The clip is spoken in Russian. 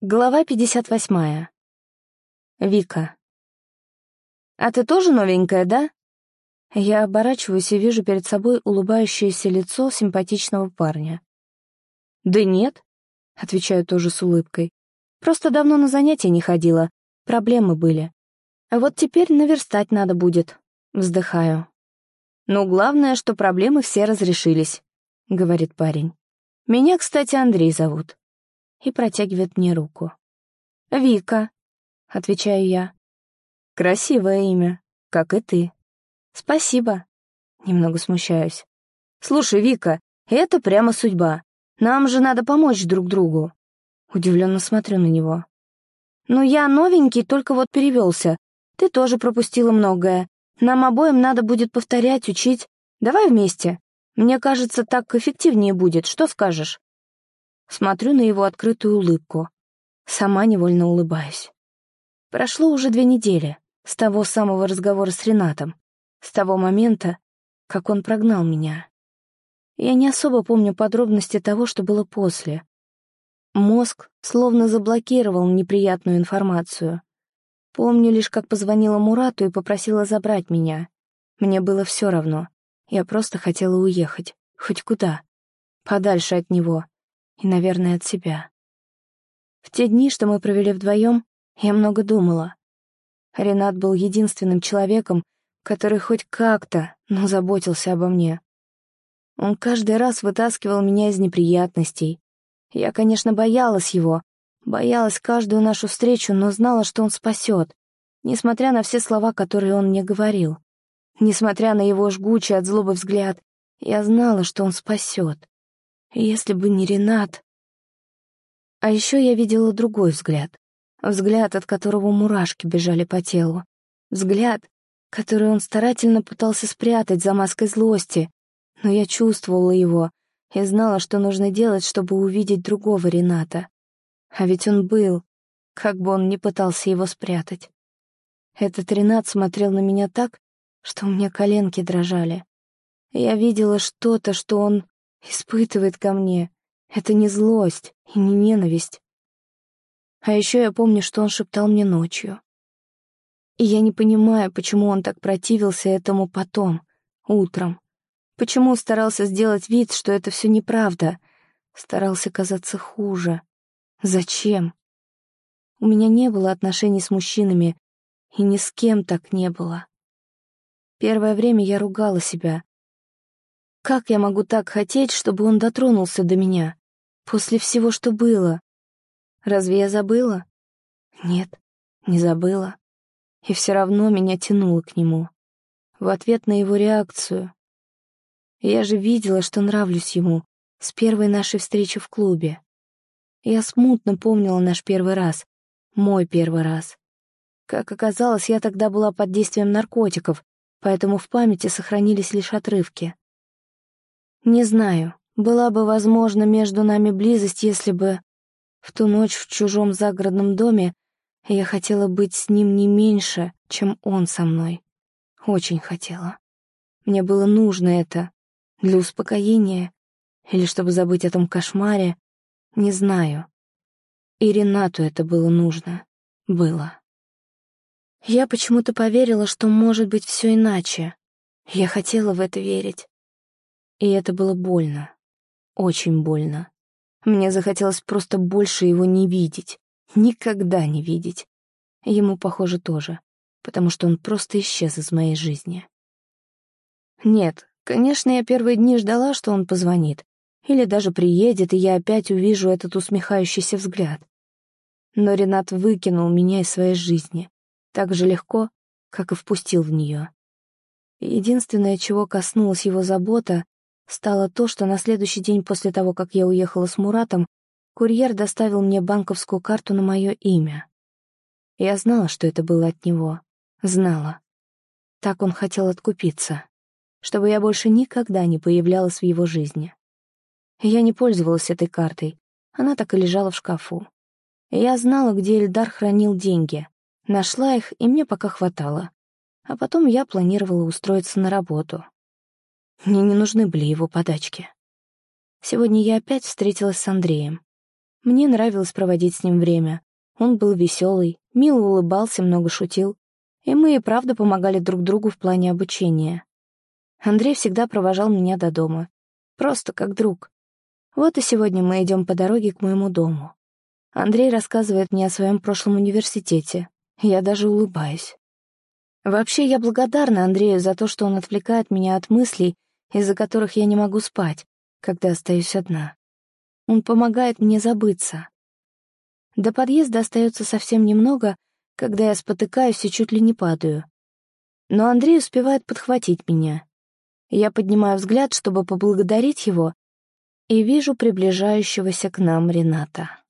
Глава 58. Вика. «А ты тоже новенькая, да?» Я оборачиваюсь и вижу перед собой улыбающееся лицо симпатичного парня. «Да нет», — отвечаю тоже с улыбкой. «Просто давно на занятия не ходила, проблемы были. А вот теперь наверстать надо будет», — вздыхаю. «Ну, главное, что проблемы все разрешились», — говорит парень. «Меня, кстати, Андрей зовут» и протягивает мне руку. «Вика», — отвечаю я. «Красивое имя, как и ты». «Спасибо». Немного смущаюсь. «Слушай, Вика, это прямо судьба. Нам же надо помочь друг другу». Удивленно смотрю на него. «Ну, я новенький, только вот перевелся. Ты тоже пропустила многое. Нам обоим надо будет повторять, учить. Давай вместе. Мне кажется, так эффективнее будет. Что скажешь?» Смотрю на его открытую улыбку. Сама невольно улыбаюсь. Прошло уже две недели с того самого разговора с Ренатом, с того момента, как он прогнал меня. Я не особо помню подробности того, что было после. Мозг словно заблокировал неприятную информацию. Помню лишь, как позвонила Мурату и попросила забрать меня. Мне было все равно. Я просто хотела уехать. Хоть куда. Подальше от него и, наверное, от себя. В те дни, что мы провели вдвоем, я много думала. Ренат был единственным человеком, который хоть как-то, но заботился обо мне. Он каждый раз вытаскивал меня из неприятностей. Я, конечно, боялась его, боялась каждую нашу встречу, но знала, что он спасет, несмотря на все слова, которые он мне говорил. Несмотря на его жгучий от злобы взгляд, я знала, что он спасет. Если бы не Ренат... А еще я видела другой взгляд. Взгляд, от которого мурашки бежали по телу. Взгляд, который он старательно пытался спрятать за маской злости. Но я чувствовала его и знала, что нужно делать, чтобы увидеть другого Рената. А ведь он был, как бы он ни пытался его спрятать. Этот Ренат смотрел на меня так, что у меня коленки дрожали. Я видела что-то, что он испытывает ко мне. Это не злость и не ненависть. А еще я помню, что он шептал мне ночью. И я не понимаю, почему он так противился этому потом, утром. Почему старался сделать вид, что это все неправда, старался казаться хуже. Зачем? У меня не было отношений с мужчинами, и ни с кем так не было. Первое время я ругала себя, как я могу так хотеть, чтобы он дотронулся до меня? После всего, что было? Разве я забыла? Нет, не забыла. И все равно меня тянуло к нему. В ответ на его реакцию. Я же видела, что нравлюсь ему с первой нашей встречи в клубе. Я смутно помнила наш первый раз, мой первый раз. Как оказалось, я тогда была под действием наркотиков, поэтому в памяти сохранились лишь отрывки. Не знаю, была бы возможна между нами близость, если бы в ту ночь в чужом загородном доме я хотела быть с ним не меньше, чем он со мной. Очень хотела. Мне было нужно это для успокоения или чтобы забыть о том кошмаре, не знаю. И Ренату это было нужно. Было. Я почему-то поверила, что может быть все иначе. Я хотела в это верить. И это было больно. Очень больно. Мне захотелось просто больше его не видеть. Никогда не видеть. Ему, похоже, тоже. Потому что он просто исчез из моей жизни. Нет, конечно, я первые дни ждала, что он позвонит. Или даже приедет, и я опять увижу этот усмехающийся взгляд. Но Ренат выкинул меня из своей жизни. Так же легко, как и впустил в нее. Единственное, чего коснулась его забота, стало то, что на следующий день после того, как я уехала с Муратом, курьер доставил мне банковскую карту на мое имя. Я знала, что это было от него. Знала. Так он хотел откупиться, чтобы я больше никогда не появлялась в его жизни. Я не пользовалась этой картой, она так и лежала в шкафу. Я знала, где Эльдар хранил деньги, нашла их, и мне пока хватало. А потом я планировала устроиться на работу. Мне не нужны были его подачки. Сегодня я опять встретилась с Андреем. Мне нравилось проводить с ним время. Он был веселый, мило улыбался, много шутил. И мы и правда помогали друг другу в плане обучения. Андрей всегда провожал меня до дома. Просто как друг. Вот и сегодня мы идем по дороге к моему дому. Андрей рассказывает мне о своем прошлом университете. Я даже улыбаюсь. Вообще, я благодарна Андрею за то, что он отвлекает меня от мыслей, из-за которых я не могу спать, когда остаюсь одна. Он помогает мне забыться. До подъезда остается совсем немного, когда я спотыкаюсь и чуть ли не падаю. Но Андрей успевает подхватить меня. Я поднимаю взгляд, чтобы поблагодарить его, и вижу приближающегося к нам Рената.